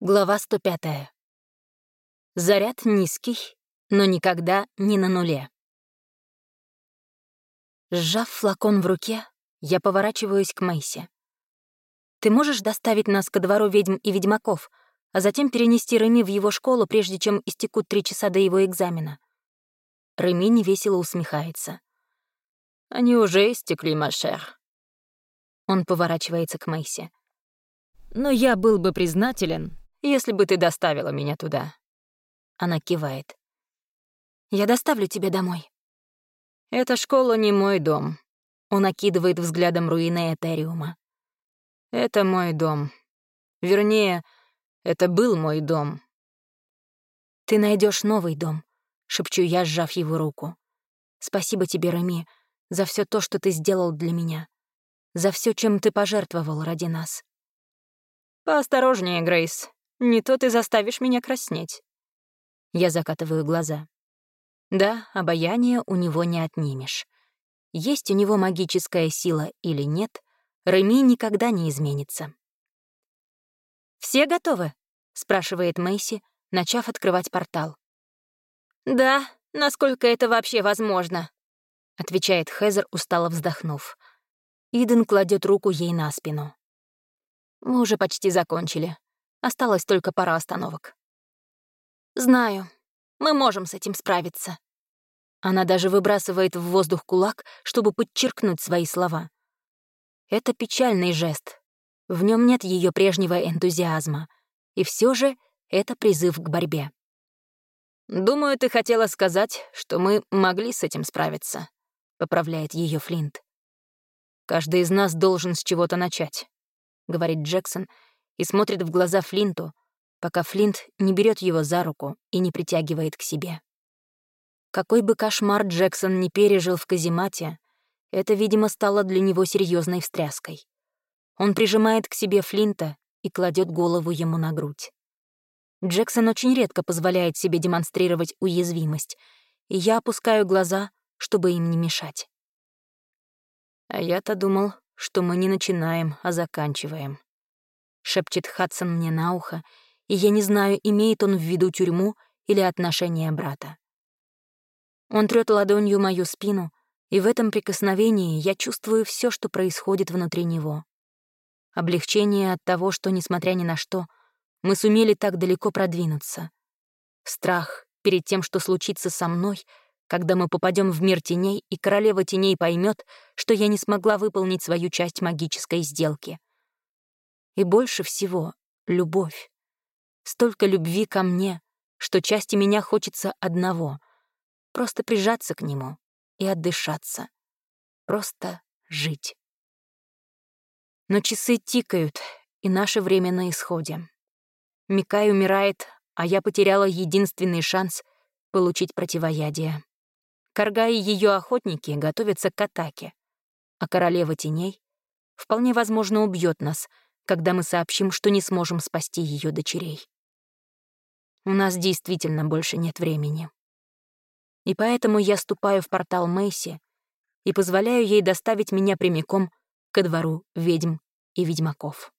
Глава 105. Заряд низкий, но никогда не на нуле. Сжав флакон в руке, я поворачиваюсь к Мэйси. «Ты можешь доставить нас ко двору ведьм и ведьмаков, а затем перенести Реми в его школу, прежде чем истекут три часа до его экзамена?» Реми невесело усмехается. «Они уже истекли, Машер». Он поворачивается к Мэйси. «Но я был бы признателен, если бы ты доставила меня туда». Она кивает. «Я доставлю тебя домой». «Эта школа не мой дом». Он окидывает взглядом руины Этериума. «Это мой дом. Вернее, это был мой дом». «Ты найдешь новый дом», — шепчу я, сжав его руку. «Спасибо тебе, Рами, за все то, что ты сделал для меня, за все, чем ты пожертвовал ради нас». «Поосторожнее, Грейс. Не то ты заставишь меня краснеть. Я закатываю глаза. Да, обаяние у него не отнимешь. Есть у него магическая сила или нет, Реми никогда не изменится. «Все готовы?» — спрашивает Мэйси, начав открывать портал. «Да, насколько это вообще возможно», — отвечает Хезер, устало вздохнув. Иден кладет руку ей на спину. «Мы уже почти закончили. Осталось только пара остановок. «Знаю. Мы можем с этим справиться». Она даже выбрасывает в воздух кулак, чтобы подчеркнуть свои слова. Это печальный жест. В нем нет ее прежнего энтузиазма. И все же это призыв к борьбе. «Думаю, ты хотела сказать, что мы могли с этим справиться», — поправляет ее Флинт. «Каждый из нас должен с чего-то начать», — говорит Джексон, и смотрит в глаза Флинту, пока Флинт не берет его за руку и не притягивает к себе. Какой бы кошмар Джексон не пережил в каземате, это, видимо, стало для него серьезной встряской. Он прижимает к себе Флинта и кладет голову ему на грудь. Джексон очень редко позволяет себе демонстрировать уязвимость, и я опускаю глаза, чтобы им не мешать. А я-то думал, что мы не начинаем, а заканчиваем шепчет Хадсон мне на ухо, и я не знаю, имеет он в виду тюрьму или отношения брата. Он трёт ладонью мою спину, и в этом прикосновении я чувствую все, что происходит внутри него. Облегчение от того, что, несмотря ни на что, мы сумели так далеко продвинуться. Страх перед тем, что случится со мной, когда мы попадем в мир теней, и королева теней поймет, что я не смогла выполнить свою часть магической сделки. И больше всего — любовь. Столько любви ко мне, что части меня хочется одного — просто прижаться к нему и отдышаться. Просто жить. Но часы тикают, и наше время на исходе. Микай умирает, а я потеряла единственный шанс получить противоядие. Карга и ее охотники готовятся к атаке, а королева теней вполне возможно убьет нас — когда мы сообщим, что не сможем спасти ее дочерей. У нас действительно больше нет времени. И поэтому я ступаю в портал Мэйси и позволяю ей доставить меня прямиком ко двору ведьм и ведьмаков.